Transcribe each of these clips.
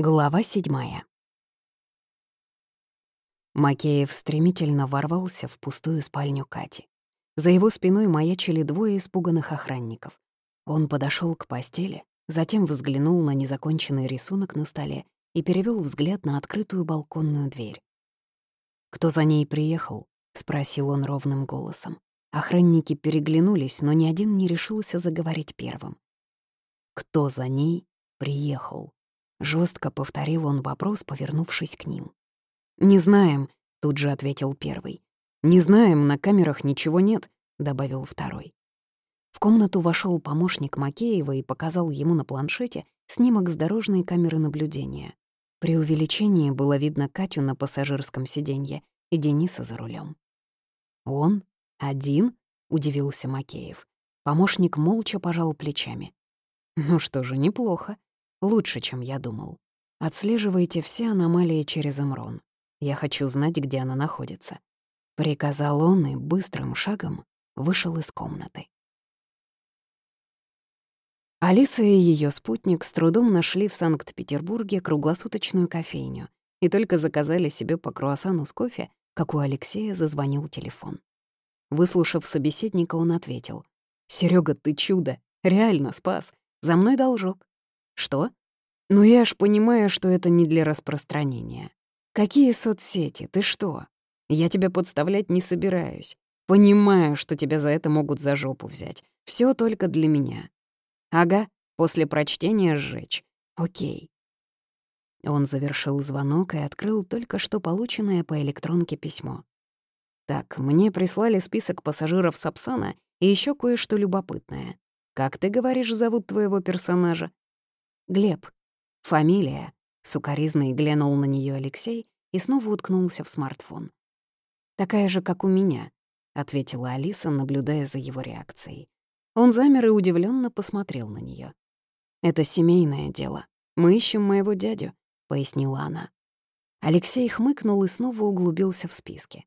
Глава седьмая. Макеев стремительно ворвался в пустую спальню Кати. За его спиной маячили двое испуганных охранников. Он подошел к постели, затем взглянул на незаконченный рисунок на столе и перевел взгляд на открытую балконную дверь. «Кто за ней приехал?» — спросил он ровным голосом. Охранники переглянулись, но ни один не решился заговорить первым. «Кто за ней приехал?» Жестко повторил он вопрос, повернувшись к ним. «Не знаем», — тут же ответил первый. «Не знаем, на камерах ничего нет», — добавил второй. В комнату вошел помощник Макеева и показал ему на планшете снимок с дорожной камеры наблюдения. При увеличении было видно Катю на пассажирском сиденье и Дениса за рулем. «Он? Один?» — удивился Макеев. Помощник молча пожал плечами. «Ну что же, неплохо. Лучше, чем я думал. Отслеживайте все аномалии через Эмрон. Я хочу знать, где она находится. Приказал он и быстрым шагом вышел из комнаты. Алиса и ее спутник с трудом нашли в Санкт-Петербурге круглосуточную кофейню и только заказали себе по круассану с кофе, как у Алексея зазвонил телефон. Выслушав собеседника, он ответил. «Серёга, ты чудо! Реально спас! За мной должок!» Что? Ну я ж понимаю, что это не для распространения. Какие соцсети? Ты что? Я тебя подставлять не собираюсь. Понимаю, что тебя за это могут за жопу взять. Все только для меня. Ага, после прочтения сжечь. Окей. Он завершил звонок и открыл только что полученное по электронке письмо. Так, мне прислали список пассажиров Сапсана и еще кое-что любопытное. Как ты говоришь, зовут твоего персонажа? Глеб. Фамилия. Сукаризный глянул на нее Алексей и снова уткнулся в смартфон. «Такая же, как у меня», — ответила Алиса, наблюдая за его реакцией. Он замер и удивленно посмотрел на нее. «Это семейное дело. Мы ищем моего дядю», — пояснила она. Алексей хмыкнул и снова углубился в списки.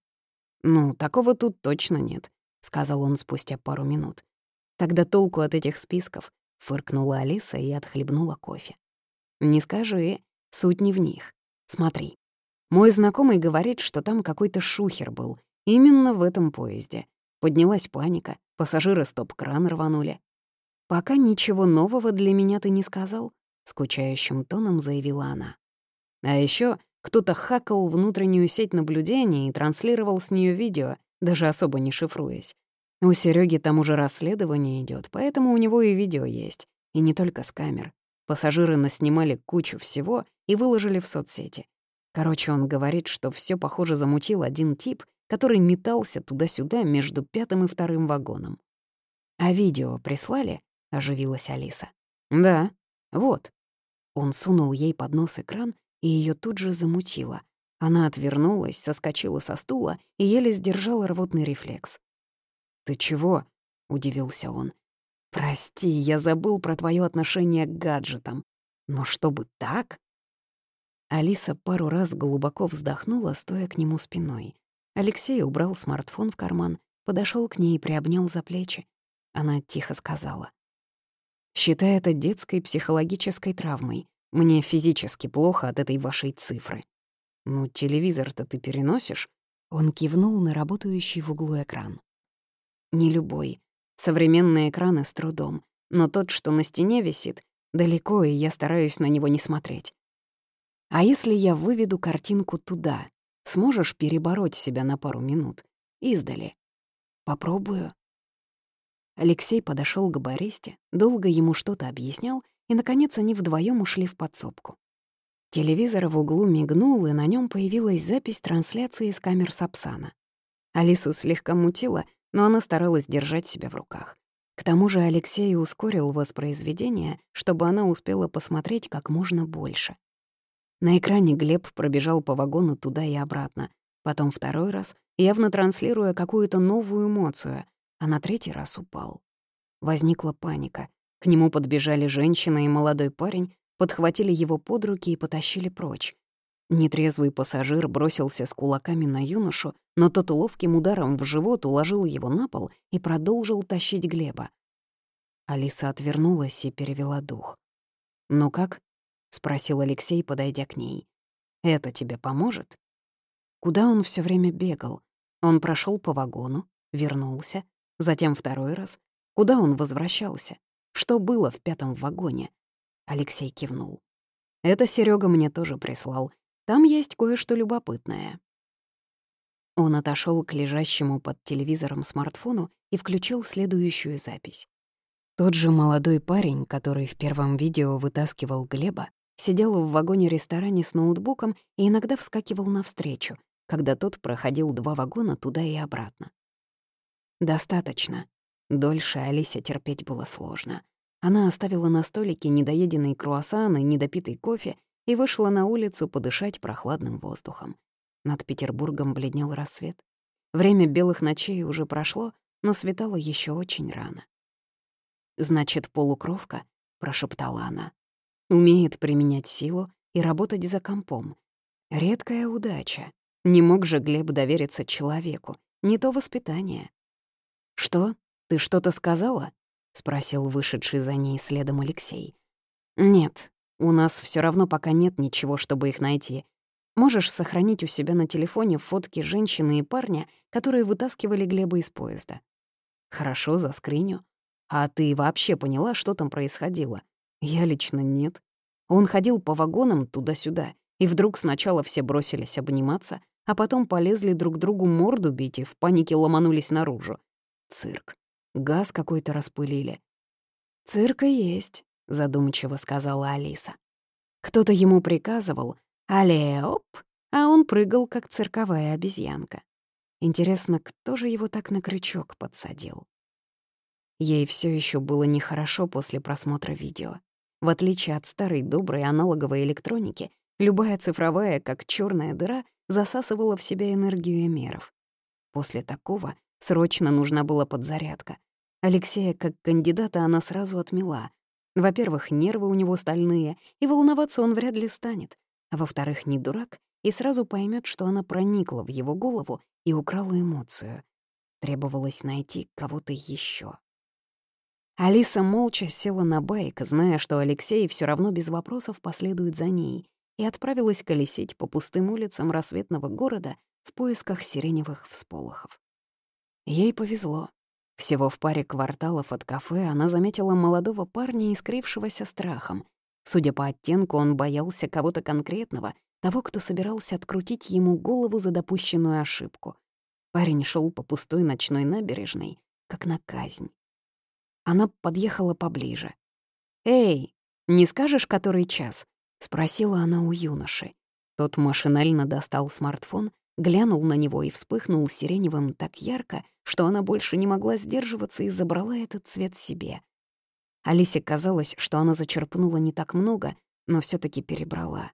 «Ну, такого тут точно нет», — сказал он спустя пару минут. «Тогда толку от этих списков. Фыркнула Алиса и отхлебнула кофе. «Не скажи, суть не в них. Смотри. Мой знакомый говорит, что там какой-то шухер был. Именно в этом поезде. Поднялась паника, пассажиры стоп-кран рванули. «Пока ничего нового для меня ты не сказал», — скучающим тоном заявила она. А еще кто-то хакал внутреннюю сеть наблюдения и транслировал с нее видео, даже особо не шифруясь. У Сереги там уже расследование идет, поэтому у него и видео есть. И не только с камер. Пассажиры наснимали кучу всего и выложили в соцсети. Короче, он говорит, что все похоже замутил один тип, который метался туда-сюда между пятым и вторым вагоном. «А видео прислали?» — оживилась Алиса. «Да, вот». Он сунул ей под нос экран, и ее тут же замутило. Она отвернулась, соскочила со стула и еле сдержала рвотный рефлекс. «Ты чего?» — удивился он. «Прости, я забыл про твое отношение к гаджетам. Но чтобы так?» Алиса пару раз глубоко вздохнула, стоя к нему спиной. Алексей убрал смартфон в карман, подошел к ней и приобнял за плечи. Она тихо сказала. «Считай это детской психологической травмой. Мне физически плохо от этой вашей цифры». «Ну, телевизор-то ты переносишь?» Он кивнул на работающий в углу экран. Не любой. Современные экраны с трудом. Но тот, что на стене висит, далеко, и я стараюсь на него не смотреть. А если я выведу картинку туда, сможешь перебороть себя на пару минут? Издали. Попробую. Алексей подошел к баристе, долго ему что-то объяснял, и, наконец, они вдвоем ушли в подсобку. Телевизор в углу мигнул, и на нем появилась запись трансляции с камер Сапсана. Алису слегка мутило, но она старалась держать себя в руках. К тому же Алексей ускорил воспроизведение, чтобы она успела посмотреть как можно больше. На экране Глеб пробежал по вагону туда и обратно, потом второй раз, явно транслируя какую-то новую эмоцию, а на третий раз упал. Возникла паника. К нему подбежали женщина и молодой парень, подхватили его под руки и потащили прочь. Нетрезвый пассажир бросился с кулаками на юношу, но тот ловким ударом в живот уложил его на пол и продолжил тащить Глеба. Алиса отвернулась и перевела дух. «Ну как?» спросил Алексей, подойдя к ней. «Это тебе поможет?» Куда он все время бегал? Он прошел по вагону, вернулся, затем второй раз. Куда он возвращался? Что было в пятом вагоне? Алексей кивнул. Это Серега мне тоже прислал. Там есть кое-что любопытное. Он отошел к лежащему под телевизором смартфону и включил следующую запись. Тот же молодой парень, который в первом видео вытаскивал Глеба, сидел в вагоне-ресторане с ноутбуком и иногда вскакивал навстречу, когда тот проходил два вагона туда и обратно. Достаточно. Дольше Алисе терпеть было сложно. Она оставила на столике недоеденный круассан и недопитый кофе и вышла на улицу подышать прохладным воздухом. Над Петербургом бледнел рассвет. Время белых ночей уже прошло, но светало еще очень рано. «Значит, полукровка», — прошептала она, — «умеет применять силу и работать за компом. Редкая удача. Не мог же Глеб довериться человеку, не то воспитание». «Что? Ты что-то сказала?» — спросил вышедший за ней следом Алексей. «Нет, у нас все равно пока нет ничего, чтобы их найти. Можешь сохранить у себя на телефоне фотки женщины и парня, которые вытаскивали Глеба из поезда. Хорошо, заскриню. А ты вообще поняла, что там происходило? Я лично нет. Он ходил по вагонам туда-сюда, и вдруг сначала все бросились обниматься, а потом полезли друг другу морду бить и в панике ломанулись наружу. Цирк. Газ какой-то распылили. «Цирк и есть», — задумчиво сказала Алиса. Кто-то ему приказывал, Але оп, а он прыгал, как цирковая обезьянка. Интересно, кто же его так на крючок подсадил? Ей все еще было нехорошо после просмотра видео. В отличие от старой доброй аналоговой электроники, любая цифровая, как черная дыра, засасывала в себя энергию эмеров. После такого срочно нужна была подзарядка. Алексея как кандидата она сразу отмела. Во-первых, нервы у него стальные, и волноваться он вряд ли станет а во-вторых, не дурак и сразу поймет, что она проникла в его голову и украла эмоцию. Требовалось найти кого-то еще. Алиса молча села на байк, зная, что Алексей все равно без вопросов последует за ней, и отправилась колесить по пустым улицам рассветного города в поисках сиреневых всполохов. Ей повезло. Всего в паре кварталов от кафе она заметила молодого парня, искрившегося страхом, Судя по оттенку, он боялся кого-то конкретного, того, кто собирался открутить ему голову за допущенную ошибку. Парень шел по пустой ночной набережной, как на казнь. Она подъехала поближе. «Эй, не скажешь, который час?» — спросила она у юноши. Тот машинально достал смартфон, глянул на него и вспыхнул сиреневым так ярко, что она больше не могла сдерживаться и забрала этот цвет себе. Алисе казалось, что она зачерпнула не так много, но все таки перебрала.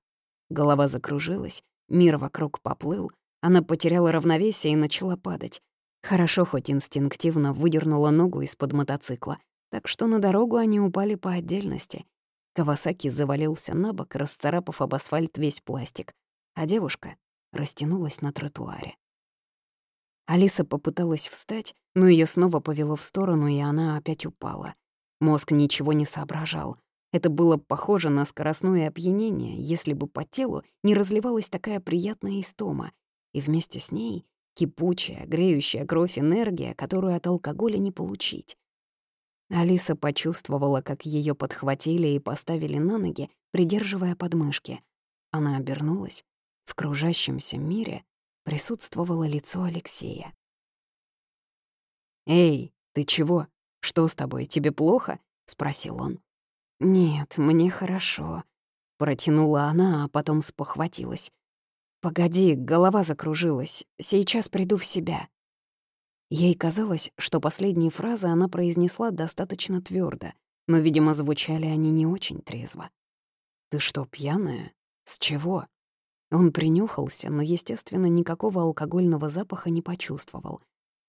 Голова закружилась, мир вокруг поплыл, она потеряла равновесие и начала падать. Хорошо хоть инстинктивно выдернула ногу из-под мотоцикла, так что на дорогу они упали по отдельности. Кавасаки завалился на бок, расцарапав об асфальт весь пластик, а девушка растянулась на тротуаре. Алиса попыталась встать, но ее снова повело в сторону, и она опять упала — Мозг ничего не соображал. Это было похоже на скоростное опьянение, если бы по телу не разливалась такая приятная истома, и вместе с ней кипучая, греющая кровь энергия, которую от алкоголя не получить. Алиса почувствовала, как ее подхватили и поставили на ноги, придерживая подмышки. Она обернулась. В кружащемся мире присутствовало лицо Алексея. «Эй, ты чего?» «Что с тобой, тебе плохо?» — спросил он. «Нет, мне хорошо», — протянула она, а потом спохватилась. «Погоди, голова закружилась. Сейчас приду в себя». Ей казалось, что последние фразы она произнесла достаточно твердо, но, видимо, звучали они не очень трезво. «Ты что, пьяная? С чего?» Он принюхался, но, естественно, никакого алкогольного запаха не почувствовал.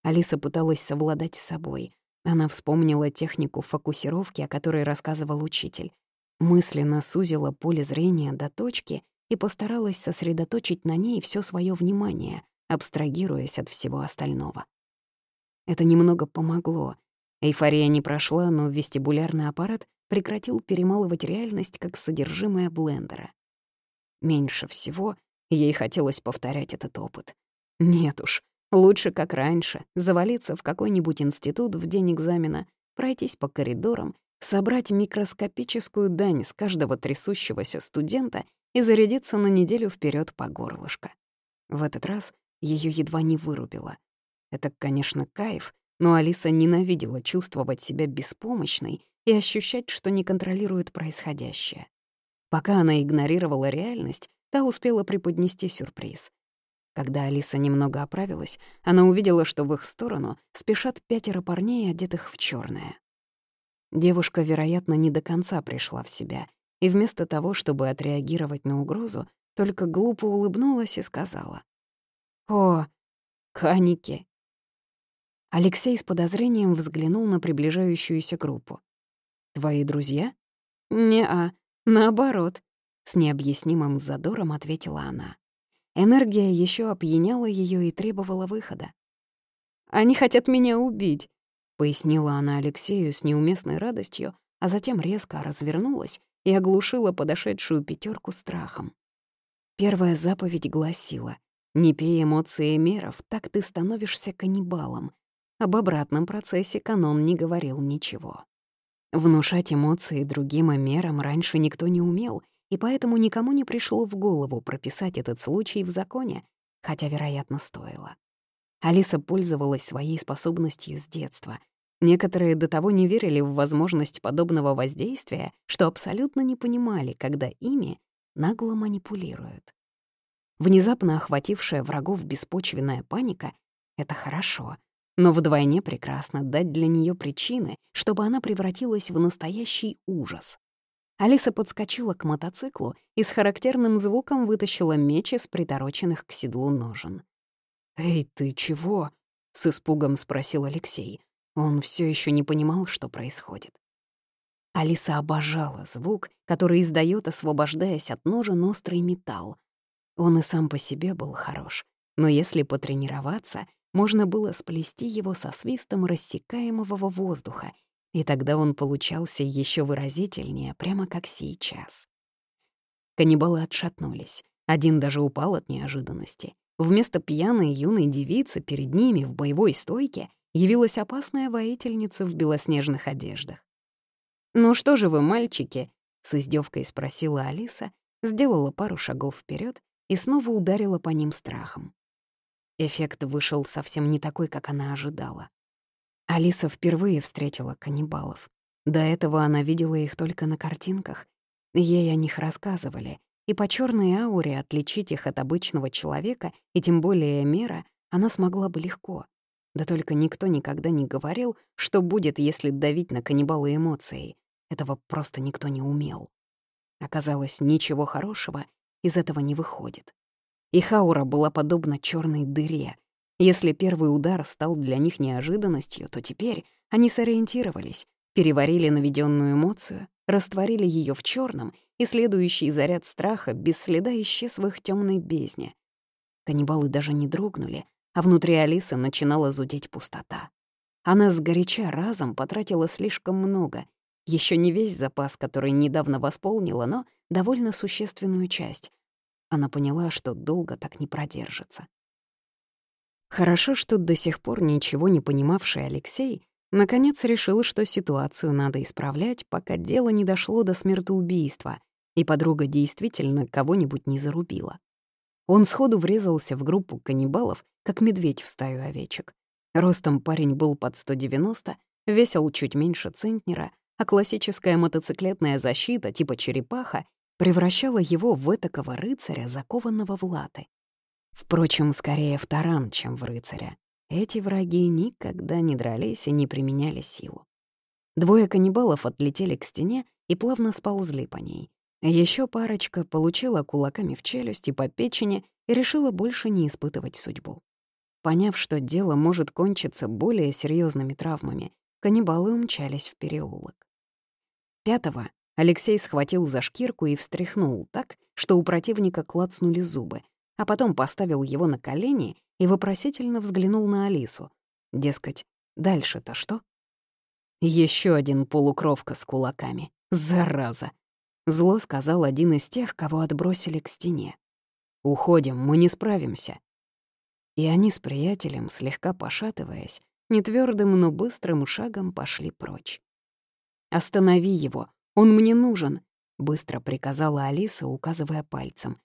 Алиса пыталась совладать с собой. Она вспомнила технику фокусировки, о которой рассказывал учитель. Мысленно сузила поле зрения до точки и постаралась сосредоточить на ней все свое внимание, абстрагируясь от всего остального. Это немного помогло. Эйфория не прошла, но вестибулярный аппарат прекратил перемалывать реальность как содержимое блендера. Меньше всего ей хотелось повторять этот опыт. Нет уж, лучше, как раньше, завалиться в какой-нибудь институт в день экзамена, пройтись по коридорам, собрать микроскопическую дань с каждого трясущегося студента и зарядиться на неделю вперед по горлышко. В этот раз ее едва не вырубило. Это, конечно, кайф, но Алиса ненавидела чувствовать себя беспомощной и ощущать, что не контролирует происходящее. Пока она игнорировала реальность, та успела преподнести сюрприз. Когда Алиса немного оправилась, она увидела, что в их сторону спешат пятеро парней, одетых в черное. Девушка, вероятно, не до конца пришла в себя, и вместо того, чтобы отреагировать на угрозу, только глупо улыбнулась и сказала. «О, каники!» Алексей с подозрением взглянул на приближающуюся группу. «Твои друзья?» «Не-а, наоборот», — с необъяснимым задором ответила она. Энергия еще опьяняла ее и требовала выхода. «Они хотят меня убить», — пояснила она Алексею с неуместной радостью, а затем резко развернулась и оглушила подошедшую пятерку страхом. Первая заповедь гласила «Не пей эмоции меров, так ты становишься каннибалом». Об обратном процессе канон не говорил ничего. Внушать эмоции другим мерам раньше никто не умел, и поэтому никому не пришло в голову прописать этот случай в законе, хотя, вероятно, стоило. Алиса пользовалась своей способностью с детства. Некоторые до того не верили в возможность подобного воздействия, что абсолютно не понимали, когда ими нагло манипулируют. Внезапно охватившая врагов беспочвенная паника — это хорошо — но вдвойне прекрасно дать для нее причины, чтобы она превратилась в настоящий ужас. Алиса подскочила к мотоциклу и с характерным звуком вытащила меч из притороченных к седлу ножен. «Эй, ты чего?» — с испугом спросил Алексей. Он все еще не понимал, что происходит. Алиса обожала звук, который издает, освобождаясь от ножен острый металл. Он и сам по себе был хорош, но если потренироваться, можно было сплести его со свистом рассекаемого воздуха, и тогда он получался еще выразительнее, прямо как сейчас. Каннибалы отшатнулись. Один даже упал от неожиданности. Вместо пьяной юной девицы перед ними в боевой стойке явилась опасная воительница в белоснежных одеждах. «Ну что же вы, мальчики?» — с издевкой спросила Алиса, сделала пару шагов вперед и снова ударила по ним страхом. Эффект вышел совсем не такой, как она ожидала. Алиса впервые встретила каннибалов. До этого она видела их только на картинках. Ей о них рассказывали, и по черной ауре отличить их от обычного человека, и тем более мера, она смогла бы легко. Да только никто никогда не говорил, что будет, если давить на каннибала эмоцией. Этого просто никто не умел. Оказалось, ничего хорошего из этого не выходит. Их аура была подобна черной дыре. Если первый удар стал для них неожиданностью, то теперь они сориентировались, переварили наведенную эмоцию, растворили ее в черном, и следующий заряд страха без следа исчез в их темной бездне. Каннибалы даже не дрогнули, а внутри Алисы начинала зудеть пустота. Она сгоряча разом потратила слишком много, еще не весь запас, который недавно восполнила, но довольно существенную часть. Она поняла, что долго так не продержится. Хорошо, что до сих пор ничего не понимавший Алексей наконец решил, что ситуацию надо исправлять, пока дело не дошло до смертоубийства, и подруга действительно кого-нибудь не зарубила. Он сходу врезался в группу каннибалов, как медведь в стаю овечек. Ростом парень был под 190, весил чуть меньше центнера, а классическая мотоциклетная защита типа черепаха превращала его в этакого рыцаря, закованного в латы. Впрочем, скорее в таран, чем в рыцаря. Эти враги никогда не дрались и не применяли силу. Двое каннибалов отлетели к стене и плавно сползли по ней. Еще парочка получила кулаками в челюсть и по печени и решила больше не испытывать судьбу. Поняв, что дело может кончиться более серьезными травмами, каннибалы умчались в переулок. Пятого Алексей схватил за шкирку и встряхнул так, что у противника клацнули зубы, а потом поставил его на колени и вопросительно взглянул на Алису. Дескать, дальше-то что? Еще один полукровка с кулаками. Зараза! Зло сказал один из тех, кого отбросили к стене. «Уходим, мы не справимся». И они с приятелем, слегка пошатываясь, нетвёрдым, но быстрым шагом пошли прочь. «Останови его, он мне нужен», — быстро приказала Алиса, указывая пальцем.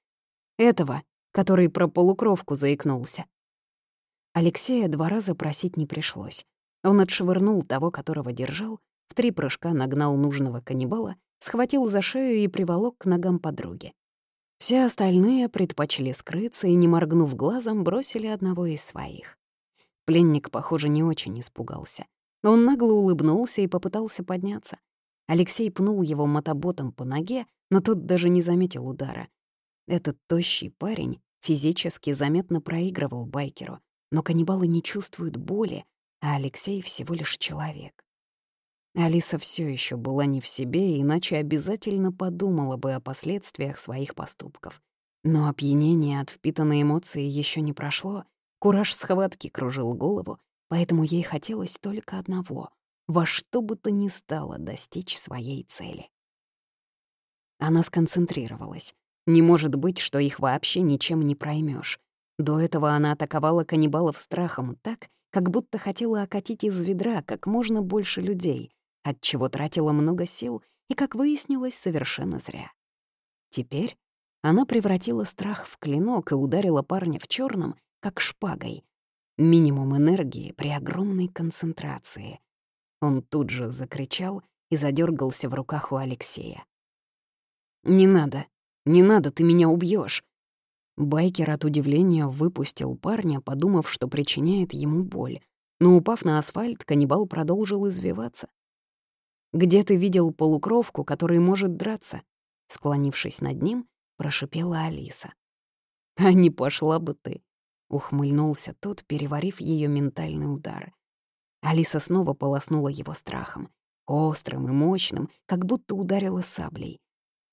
«Этого, который про полукровку заикнулся». Алексея два раза просить не пришлось. Он отшвырнул того, которого держал, в три прыжка нагнал нужного каннибала схватил за шею и приволок к ногам подруги. Все остальные предпочли скрыться и, не моргнув глазом, бросили одного из своих. Пленник, похоже, не очень испугался. Он нагло улыбнулся и попытался подняться. Алексей пнул его мотоботом по ноге, но тот даже не заметил удара. Этот тощий парень физически заметно проигрывал байкеру, но каннибалы не чувствуют боли, а Алексей всего лишь человек. Алиса все еще была не в себе, иначе обязательно подумала бы о последствиях своих поступков. Но опьянение от впитанной эмоции еще не прошло, кураж схватки кружил голову, поэтому ей хотелось только одного — во что бы то ни стало достичь своей цели. Она сконцентрировалась. Не может быть, что их вообще ничем не проймешь. До этого она атаковала каннибалов страхом так, как будто хотела окатить из ведра как можно больше людей — от чего тратила много сил и, как выяснилось, совершенно зря. Теперь она превратила страх в клинок и ударила парня в черном, как шпагой. Минимум энергии при огромной концентрации. Он тут же закричал и задергался в руках у Алексея. «Не надо, не надо, ты меня убьешь. Байкер от удивления выпустил парня, подумав, что причиняет ему боль. Но, упав на асфальт, каннибал продолжил извиваться. «Где ты видел полукровку, который может драться?» Склонившись над ним, прошипела Алиса. «А не пошла бы ты!» — ухмыльнулся тот, переварив ее ментальный удар. Алиса снова полоснула его страхом, острым и мощным, как будто ударила саблей.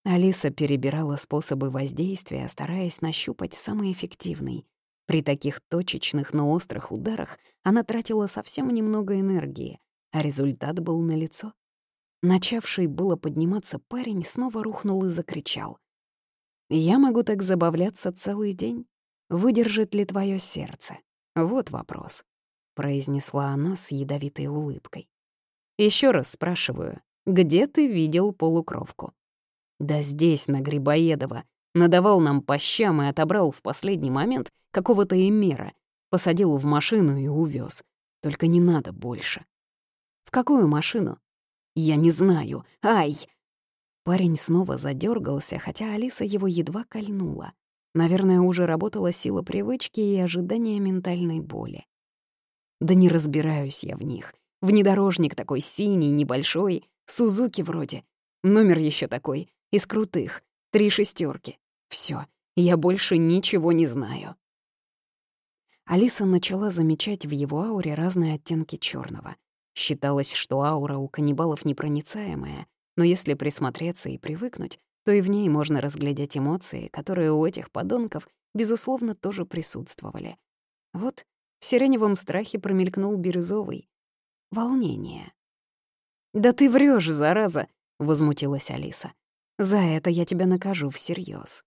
Алиса перебирала способы воздействия, стараясь нащупать самый эффективный. При таких точечных, но острых ударах она тратила совсем немного энергии, а результат был налицо. Начавший было подниматься парень снова рухнул и закричал. «Я могу так забавляться целый день. Выдержит ли твое сердце? Вот вопрос», — произнесла она с ядовитой улыбкой. Еще раз спрашиваю, где ты видел полукровку?» «Да здесь, на Грибоедова. Надавал нам по щам и отобрал в последний момент какого-то эмера, посадил в машину и увез. Только не надо больше». «В какую машину?» «Я не знаю. Ай!» Парень снова задергался, хотя Алиса его едва кольнула. Наверное, уже работала сила привычки и ожидания ментальной боли. Да не разбираюсь я в них. Внедорожник такой синий, небольшой, Сузуки вроде. Номер еще такой, из крутых, три шестерки. Все, я больше ничего не знаю. Алиса начала замечать в его ауре разные оттенки черного. Считалось, что аура у каннибалов непроницаемая, но если присмотреться и привыкнуть, то и в ней можно разглядеть эмоции, которые у этих подонков, безусловно, тоже присутствовали. Вот в сиреневом страхе промелькнул бирюзовый. Волнение. «Да ты врешь, зараза!» — возмутилась Алиса. «За это я тебя накажу всерьез.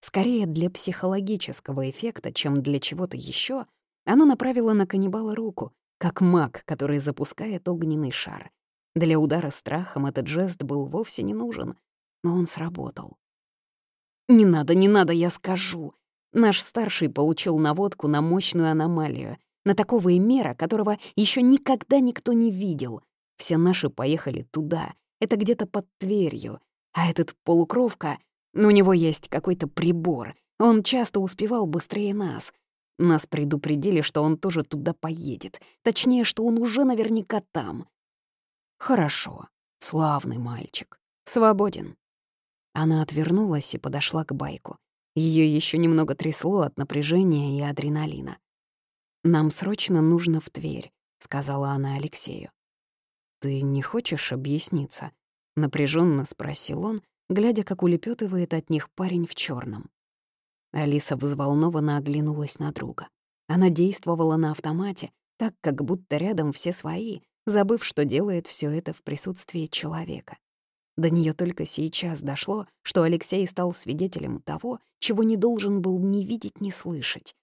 Скорее для психологического эффекта, чем для чего-то еще, она направила на каннибала руку, как маг, который запускает огненный шар. Для удара страхом этот жест был вовсе не нужен, но он сработал. «Не надо, не надо, я скажу!» Наш старший получил наводку на мощную аномалию, на такого эмера, которого еще никогда никто не видел. Все наши поехали туда, это где-то под Тверью. А этот полукровка, у него есть какой-то прибор, он часто успевал быстрее нас — нас предупредили, что он тоже туда поедет. Точнее, что он уже наверняка там. Хорошо. Славный мальчик. Свободен. Она отвернулась и подошла к байку. Ее еще немного трясло от напряжения и адреналина. «Нам срочно нужно в Тверь», — сказала она Алексею. «Ты не хочешь объясниться?» — напряженно спросил он, глядя, как улепетывает от них парень в черном. Алиса взволнованно оглянулась на друга. Она действовала на автомате, так как будто рядом все свои, забыв, что делает все это в присутствии человека. До нее только сейчас дошло, что Алексей стал свидетелем того, чего не должен был ни видеть, ни слышать.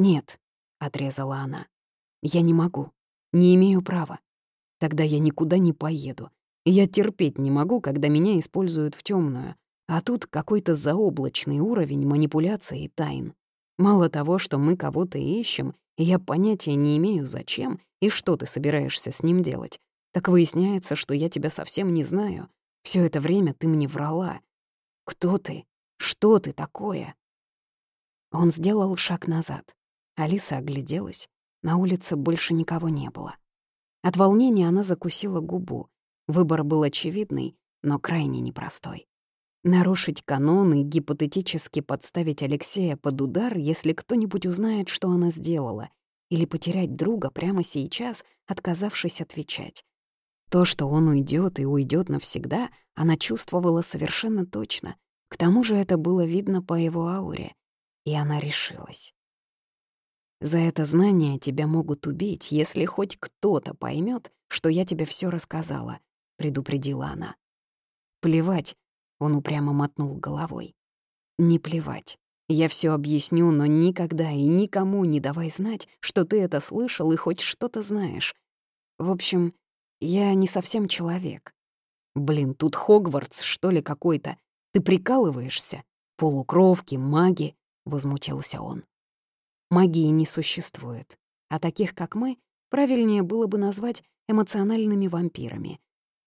«Нет», — отрезала она, — «я не могу, не имею права. Тогда я никуда не поеду. Я терпеть не могу, когда меня используют в темную, а тут какой-то заоблачный уровень манипуляций и тайн. Мало того, что мы кого-то ищем, я понятия не имею, зачем и что ты собираешься с ним делать, так выясняется, что я тебя совсем не знаю. Все это время ты мне врала. Кто ты? Что ты такое?» Он сделал шаг назад. Алиса огляделась. На улице больше никого не было. От волнения она закусила губу. Выбор был очевидный, но крайне непростой. Нарушить канон и гипотетически подставить Алексея под удар, если кто-нибудь узнает, что она сделала, или потерять друга прямо сейчас, отказавшись отвечать. То, что он уйдет и уйдет навсегда, она чувствовала совершенно точно. К тому же это было видно по его ауре. И она решилась. «За это знание тебя могут убить, если хоть кто-то поймет, что я тебе все рассказала», — предупредила она. «Плевать», — он упрямо мотнул головой. «Не плевать. Я все объясню, но никогда и никому не давай знать, что ты это слышал и хоть что-то знаешь. В общем, я не совсем человек. Блин, тут Хогвартс, что ли, какой-то. Ты прикалываешься? Полукровки, маги, — возмутился он. Магии не существует, а таких, как мы, правильнее было бы назвать эмоциональными вампирами.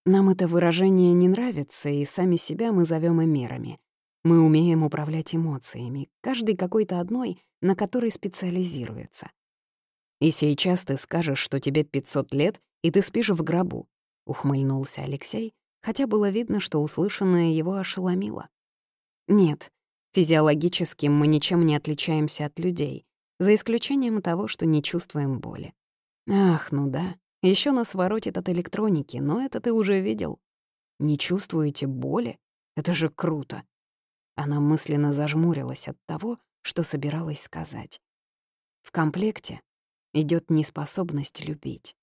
Нам это выражение не нравится, и сами себя мы зовем эмерами. Мы умеем управлять эмоциями, каждый какой-то одной, на которой специализируется. И сейчас ты скажешь, что тебе 500 лет, и ты спишь в гробу», — ухмыльнулся Алексей, хотя было видно, что услышанное его ошеломило. «Нет, физиологически мы ничем не отличаемся от людей, за исключением того, что не чувствуем боли. Ах, ну да, еще нас воротит от электроники, но это ты уже видел. Не чувствуете боли? Это же круто!» Она мысленно зажмурилась от того, что собиралась сказать. В комплекте идет неспособность любить.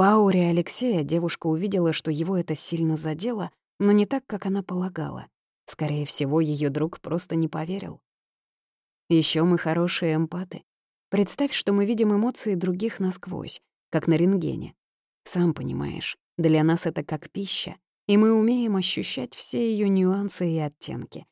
По ауре Алексея девушка увидела, что его это сильно задело, но не так, как она полагала. Скорее всего, ее друг просто не поверил. Еще мы хорошие эмпаты. Представь, что мы видим эмоции других насквозь, как на рентгене. Сам понимаешь, для нас это как пища, и мы умеем ощущать все ее нюансы и оттенки.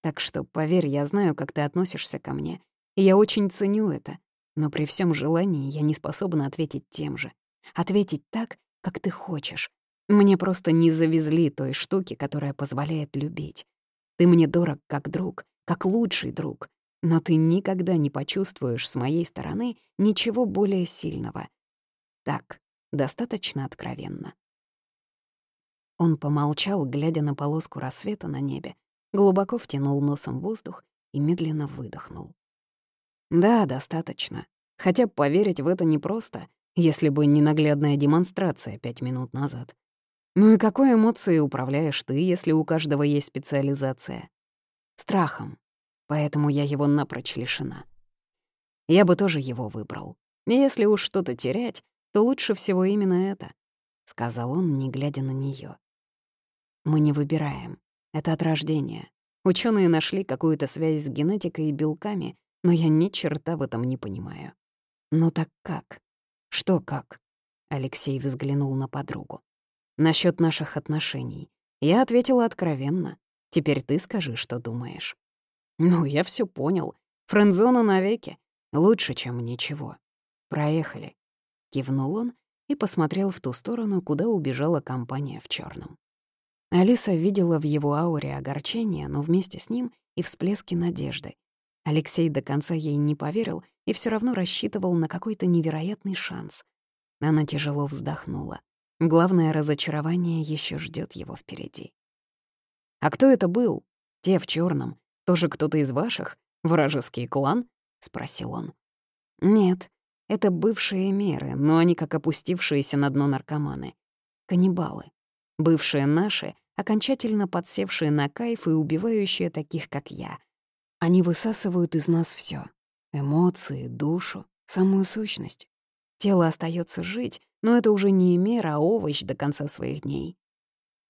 Так что, поверь, я знаю, как ты относишься ко мне, и я очень ценю это, но при всем желании я не способна ответить тем же. Ответить так, как ты хочешь. Мне просто не завезли той штуки, которая позволяет любить. Ты мне дорог как друг, как лучший друг, но ты никогда не почувствуешь с моей стороны ничего более сильного. Так, достаточно откровенно. Он помолчал, глядя на полоску рассвета на небе, глубоко втянул носом воздух и медленно выдохнул. «Да, достаточно. Хотя поверить в это непросто, если бы не наглядная демонстрация пять минут назад. Ну и какой эмоцией управляешь ты, если у каждого есть специализация? Страхом. Поэтому я его напрочь лишена. Я бы тоже его выбрал. Если уж что-то терять, то лучше всего именно это, — сказал он, не глядя на нее. Мы не выбираем. Это от рождения. Ученые нашли какую-то связь с генетикой и белками, но я ни черта в этом не понимаю. Ну так как? «Что как?» — Алексей взглянул на подругу. Насчет наших отношений. Я ответила откровенно. Теперь ты скажи, что думаешь». «Ну, я все понял. Френдзона навеки. Лучше, чем ничего. Проехали». Кивнул он и посмотрел в ту сторону, куда убежала компания в черном. Алиса видела в его ауре огорчение, но вместе с ним и всплески надежды. Алексей до конца ей не поверил и все равно рассчитывал на какой-то невероятный шанс. Она тяжело вздохнула. Главное разочарование еще ждет его впереди. «А кто это был? Те в черном. Тоже кто-то из ваших? Вражеский клан?» — спросил он. «Нет, это бывшие меры, но они как опустившиеся на дно наркоманы. Каннибалы. Бывшие наши, окончательно подсевшие на кайф и убивающие таких, как я — они высасывают из нас все: эмоции, душу, самую сущность. Тело остается жить, но это уже не мера, а овощ до конца своих дней.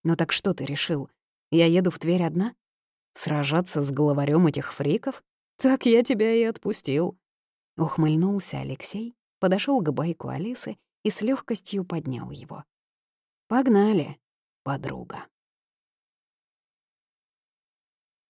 «Ну так что ты решил? Я еду в Тверь одна? Сражаться с главарем этих фриков? Так я тебя и отпустил». Ухмыльнулся Алексей, подошел к байку Алисы и с легкостью поднял его. «Погнали, подруга».